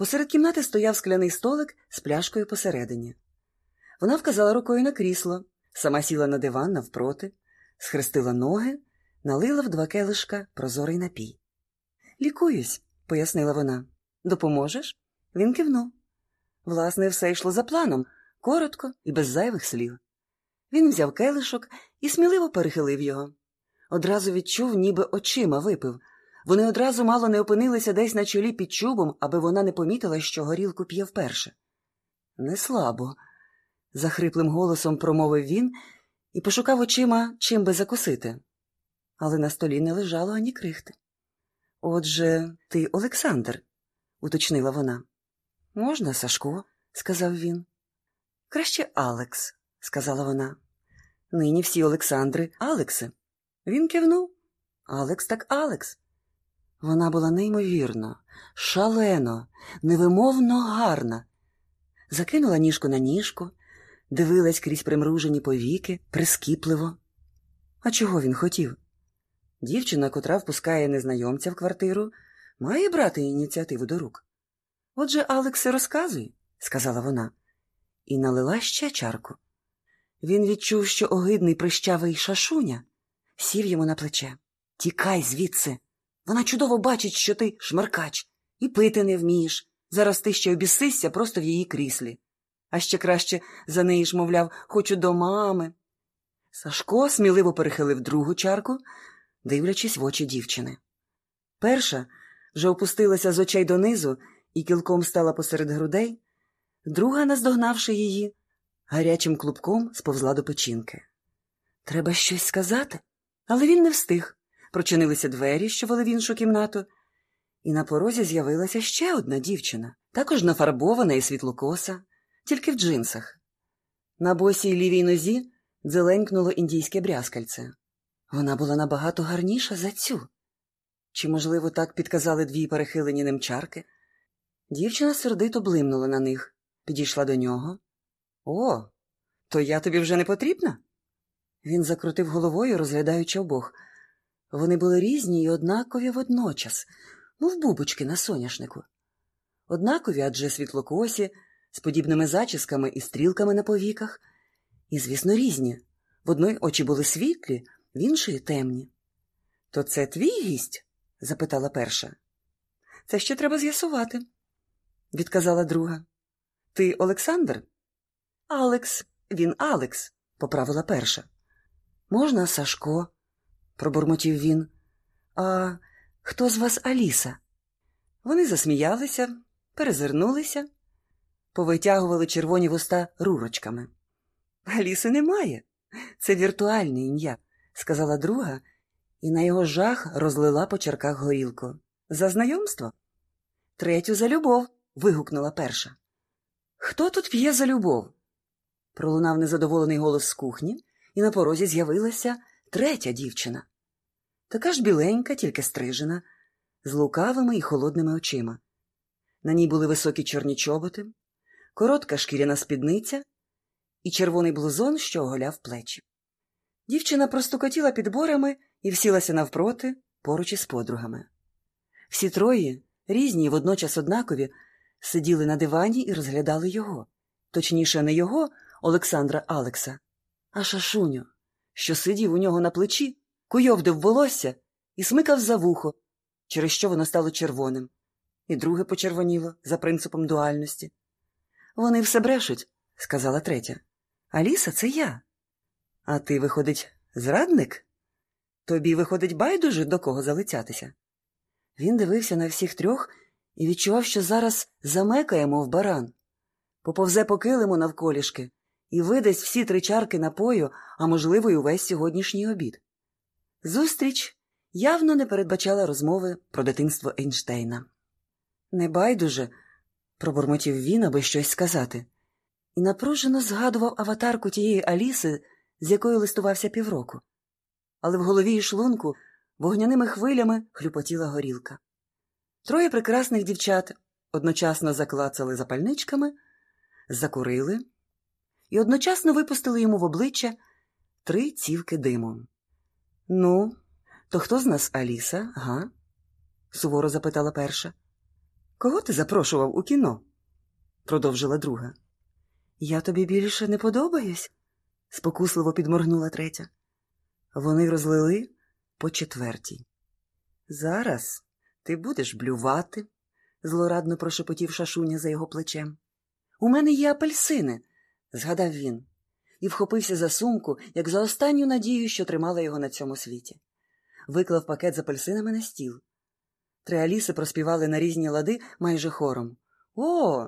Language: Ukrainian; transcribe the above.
Посеред кімнати стояв скляний столик з пляшкою посередині. Вона вказала рукою на крісло, сама сіла на диван навпроти, схрестила ноги, налила в два келишка прозорий напій. Лікуюсь, пояснила вона. Допоможеш? Він кивнув. Власне, все йшло за планом, коротко і без зайвих слів. Він взяв келишок і сміливо перехилив його. Одразу відчув, ніби очима випив. Вони одразу мало не опинилися десь на чолі під чубом, аби вона не помітила, що горілку п'є вперше. Не слабо, захриплим голосом промовив він і пошукав очима, чим би закусити. Але на столі не лежало ані крихти. Отже, ти Олександр, уточнила вона. Можна, Сашко, сказав він. Краще Алекс, сказала вона. Нині всі Олександри Алекси. Він кивнув. Алекс так Алекс. Вона була неймовірно, шалено, невимовно гарна. Закинула ніжку на ніжку, дивилась крізь примружені повіки, прискіпливо. А чого він хотів? Дівчина, котра впускає незнайомця в квартиру, має брати ініціативу до рук. Отже, Алексе, розказуй, сказала вона, і налила ще чарку. Він відчув, що огидний прищавий шашуня сів йому на плече. Тікай звідси. Вона чудово бачить, що ти шмаркач, і пити не вмієш. Зараз ти ще обісишся просто в її кріслі. А ще краще за неї ж, мовляв, хочу до мами. Сашко сміливо перехилив другу чарку, дивлячись в очі дівчини. Перша вже опустилася з очей донизу і кілком стала посеред грудей, друга, наздогнавши її, гарячим клубком сповзла до печінки. Треба щось сказати, але він не встиг. Прочинилися двері, що вели в іншу кімнату, і на порозі з'явилася ще одна дівчина, також нафарбована і світлокоса, тільки в джинсах. На босій лівій нозі дзеленькнуло індійське брязкальце. Вона була набагато гарніша за цю. Чи, можливо, так підказали дві перехилені ним чарки? Дівчина сердито блимнула на них, підійшла до нього. О, то я тобі вже не потрібна? Він закрутив головою, розглядаючи обох. Вони були різні і однакові водночас, мов бубочки на соняшнику. Однакові адже світлокосі, з подібними зачісками і стрілками на повіках, і, звісно, різні. В одної очі були світлі, в іншої темні. То це твій гість? запитала перша. Це ще треба з'ясувати, відказала друга. Ти Олександр? Алекс, він Алекс, поправила перша. Можна, Сашко? Пробурмотів він. А хто з вас Аліса? Вони засміялися, перезирнулися, повитягували червоні вуста рурочками. Аліси немає. Це віртуальне ім'я, сказала друга, і на його жах розлила по черках горілку. За знайомство? Третю за любов. вигукнула перша. Хто тут п'є за любов? Пролунав незадоволений голос з кухні, і на порозі з'явилася третя дівчина. Така ж біленька, тільки стрижена, з лукавими і холодними очима. На ній були високі чорні чоботи, коротка шкіряна спідниця і червоний блузон, що оголяв плечі. Дівчина простукотіла підборами і всілася навпроти, поруч із подругами. Всі троє, різні і водночас однакові, сиділи на дивані і розглядали його, точніше, не його, Олександра Алекса, а шашуню, що сидів у нього на плечі, куйовдив волосся і смикав за вухо, через що воно стало червоним, і друге почервоніло за принципом дуальності. Вони все брешуть, сказала третя. Аліса, це я. А ти, виходить, зрадник? Тобі, виходить, байдуже, до кого залицятися. Він дивився на всіх трьох і відчував, що зараз замекає, мов баран, поповзе по килиму навколішки і видасть всі три чарки напою, а можливо, й увесь сьогоднішній обід. Зустріч явно не передбачала розмови про дитинство Ейнштейна. Не байдуже, пробурмотів він, аби щось сказати, і напружено згадував аватарку тієї Аліси, з якою листувався півроку. Але в голові і шлунку вогняними хвилями хлюпотіла горілка. Троє прекрасних дівчат одночасно заклацали запальничками, закурили і одночасно випустили йому в обличчя три цівки диму. Ну, то хто з нас Аліса, га? суворо запитала перша. Кого ти запрошував у кіно? продовжила друга. Я тобі більше не подобаюсь? спокусливо підморгнула третя. Вони розлили по четвертій. Зараз ти будеш блювати, злорадно прошепотів шашуня за його плечем. У мене є апельсини, згадав він, і вхопився за сумку, як за останню надію, що тримала його на цьому світі. Виклав пакет з апельсинами на стіл. Три Аліси проспівали на різні лади майже хором. О,